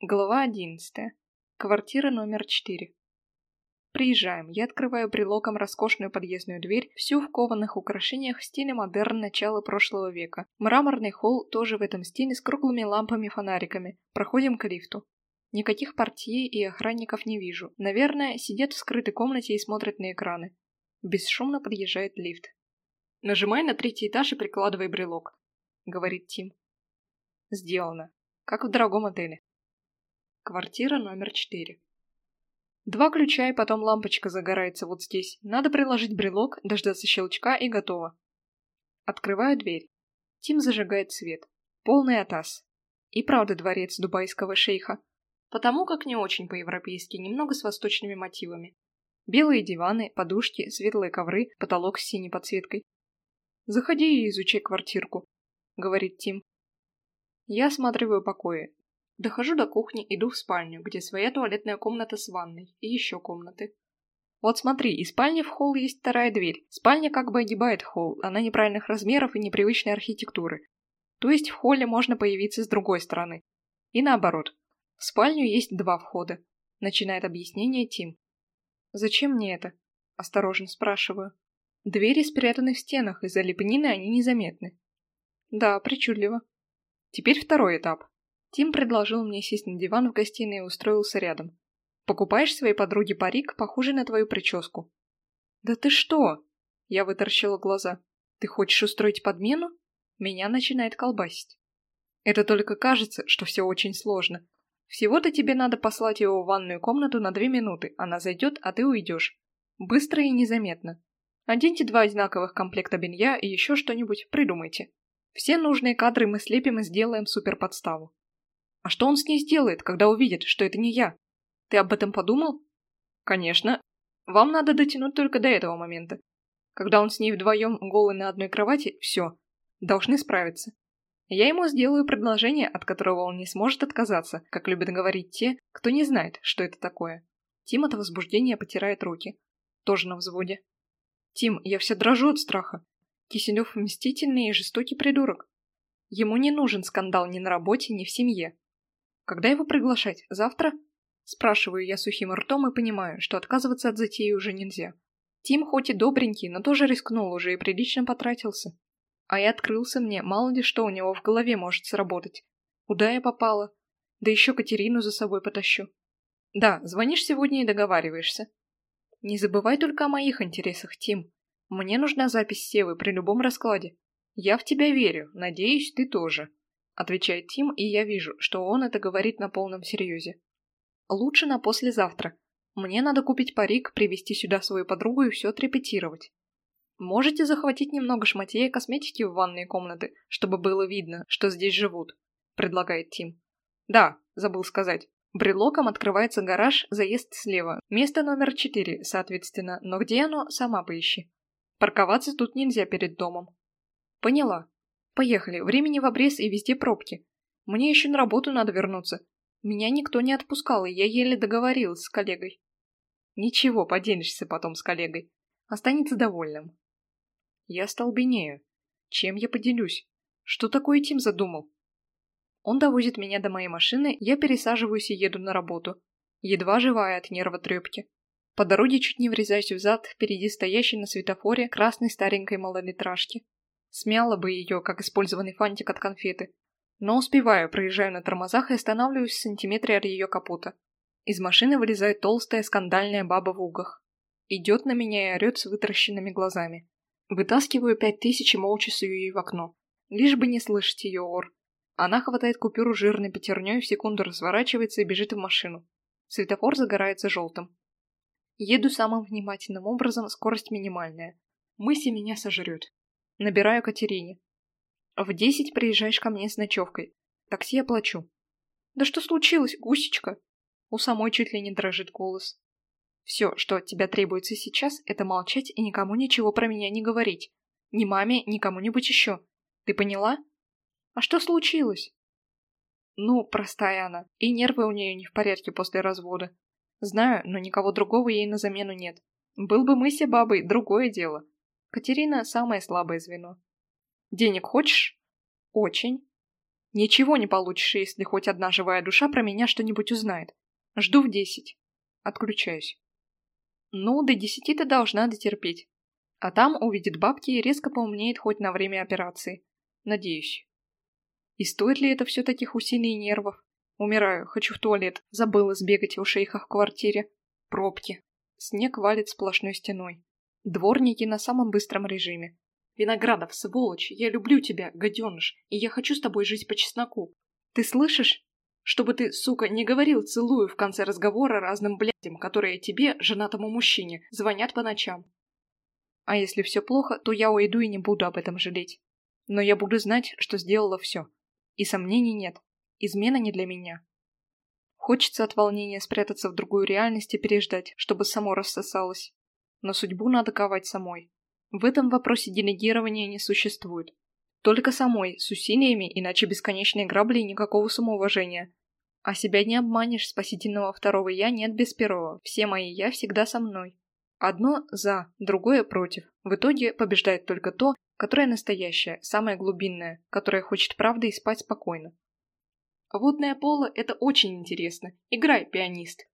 Глава одиннадцатая. Квартира номер четыре. Приезжаем. Я открываю брелоком роскошную подъездную дверь, всю в кованых украшениях в стиле модерн начала прошлого века. Мраморный холл тоже в этом стиле с круглыми лампами-фонариками. Проходим к лифту. Никаких портье и охранников не вижу. Наверное, сидят в скрытой комнате и смотрят на экраны. Бесшумно подъезжает лифт. «Нажимай на третий этаж и прикладывай брелок», — говорит Тим. «Сделано. Как в дорогом отеле». Квартира номер четыре. Два ключа и потом лампочка загорается вот здесь. Надо приложить брелок, дождаться щелчка и готово. Открываю дверь. Тим зажигает свет. Полный атас. И правда дворец дубайского шейха. Потому как не очень по-европейски, немного с восточными мотивами. Белые диваны, подушки, светлые ковры, потолок с синей подсветкой. «Заходи и изучай квартирку», — говорит Тим. Я осматриваю покои. Дохожу до кухни, иду в спальню, где своя туалетная комната с ванной и еще комнаты. Вот смотри, из спальни в холл есть вторая дверь. Спальня как бы огибает холл, она неправильных размеров и непривычной архитектуры. То есть в холле можно появиться с другой стороны. И наоборот. В спальню есть два входа. Начинает объяснение Тим. «Зачем мне это?» – осторожно спрашиваю. Двери спрятаны в стенах, из-за лепнины они незаметны. Да, причудливо. Теперь второй этап. Тим предложил мне сесть на диван в гостиной и устроился рядом. «Покупаешь своей подруге парик, похожий на твою прическу?» «Да ты что?» Я выторщила глаза. «Ты хочешь устроить подмену?» Меня начинает колбасить. Это только кажется, что все очень сложно. Всего-то тебе надо послать его в ванную комнату на две минуты, она зайдет, а ты уйдешь. Быстро и незаметно. Оденьте два одинаковых комплекта белья и еще что-нибудь придумайте. Все нужные кадры мы слепим и сделаем суперподставу. А что он с ней сделает, когда увидит, что это не я? Ты об этом подумал? Конечно. Вам надо дотянуть только до этого момента. Когда он с ней вдвоем голый на одной кровати, все. Должны справиться. Я ему сделаю предложение, от которого он не сможет отказаться, как любят говорить те, кто не знает, что это такое. Тим от возбуждения потирает руки. Тоже на взводе. Тим, я вся дрожу от страха. Киселев мстительный и жестокий придурок. Ему не нужен скандал ни на работе, ни в семье. Когда его приглашать? Завтра? Спрашиваю я сухим ртом и понимаю, что отказываться от затеи уже нельзя. Тим хоть и добренький, но тоже рискнул уже и прилично потратился. А и открылся мне, мало ли что у него в голове может сработать. Куда я попала? Да еще Катерину за собой потащу. Да, звонишь сегодня и договариваешься. Не забывай только о моих интересах, Тим. Мне нужна запись Севы при любом раскладе. Я в тебя верю, надеюсь, ты тоже отвечает Тим, и я вижу, что он это говорит на полном серьезе. Лучше на послезавтра. Мне надо купить парик, привезти сюда свою подругу и все отрепетировать. Можете захватить немного шматья и косметики в ванные комнаты, чтобы было видно, что здесь живут, предлагает Тим. Да, забыл сказать. Брелоком открывается гараж, заезд слева. Место номер четыре, соответственно, но где оно, сама поищи. Парковаться тут нельзя перед домом. Поняла. Поехали, времени в обрез и везде пробки. Мне еще на работу надо вернуться. Меня никто не отпускал, и я еле договорилась с коллегой. Ничего, поделишься потом с коллегой. Останется довольным. Я столбенею. Чем я поделюсь? Что такое Тим задумал? Он довозит меня до моей машины, я пересаживаюсь и еду на работу. Едва живая от нервотрепки. По дороге чуть не врезаюсь в зад впереди стоящей на светофоре красной старенькой малолитражки. Смяла бы ее, как использованный фантик от конфеты. Но успеваю, проезжаю на тормозах и останавливаюсь в сантиметре от ее капота. Из машины вылезает толстая скандальная баба в угах. Идет на меня и орет с вытаращенными глазами. Вытаскиваю пять тысяч и молча сую ей в окно. Лишь бы не слышать ее ор. Она хватает купюру жирной пятерней, в секунду разворачивается и бежит в машину. Светофор загорается желтым. Еду самым внимательным образом, скорость минимальная. Мысли меня сожрет. Набираю Катерине. В десять приезжаешь ко мне с ночевкой. Такси оплачу. Да что случилось, гусечка? У самой чуть ли не дрожит голос. Все, что от тебя требуется сейчас, это молчать и никому ничего про меня не говорить. Ни маме, ни кому-нибудь еще. Ты поняла? А что случилось? Ну, простая она. И нервы у нее не в порядке после развода. Знаю, но никого другого ей на замену нет. Был бы мы се бабой, другое дело. Катерина – самое слабое звено. Денег хочешь? Очень. Ничего не получишь, если хоть одна живая душа про меня что-нибудь узнает. Жду в десять. Отключаюсь. Ну, до десяти ты должна дотерпеть. А там увидит бабки и резко поумнеет хоть на время операции. Надеюсь. И стоит ли это все таких усилий и нервов? Умираю, хочу в туалет. Забыла сбегать у шейха в квартире. Пробки. Снег валит сплошной стеной. Дворники на самом быстром режиме. Виноградов, сволочь, я люблю тебя, гаденыш, и я хочу с тобой жить по чесноку. Ты слышишь? Чтобы ты, сука, не говорил «целую» в конце разговора разным блядям, которые тебе, женатому мужчине, звонят по ночам. А если все плохо, то я уйду и не буду об этом жалеть. Но я буду знать, что сделала все. И сомнений нет. Измена не для меня. Хочется от волнения спрятаться в другую реальность и переждать, чтобы само рассосалось. Но судьбу надо ковать самой. В этом вопросе делегирования не существует. Только самой, с усилиями, иначе бесконечные грабли и никакого самоуважения. А себя не обманешь, спасительного второго «я» нет без первого. Все мои «я» всегда со мной. Одно «за», другое «против». В итоге побеждает только то, которое настоящее, самое глубинное, которое хочет правды и спать спокойно. Водное поло – это очень интересно. Играй, пианист.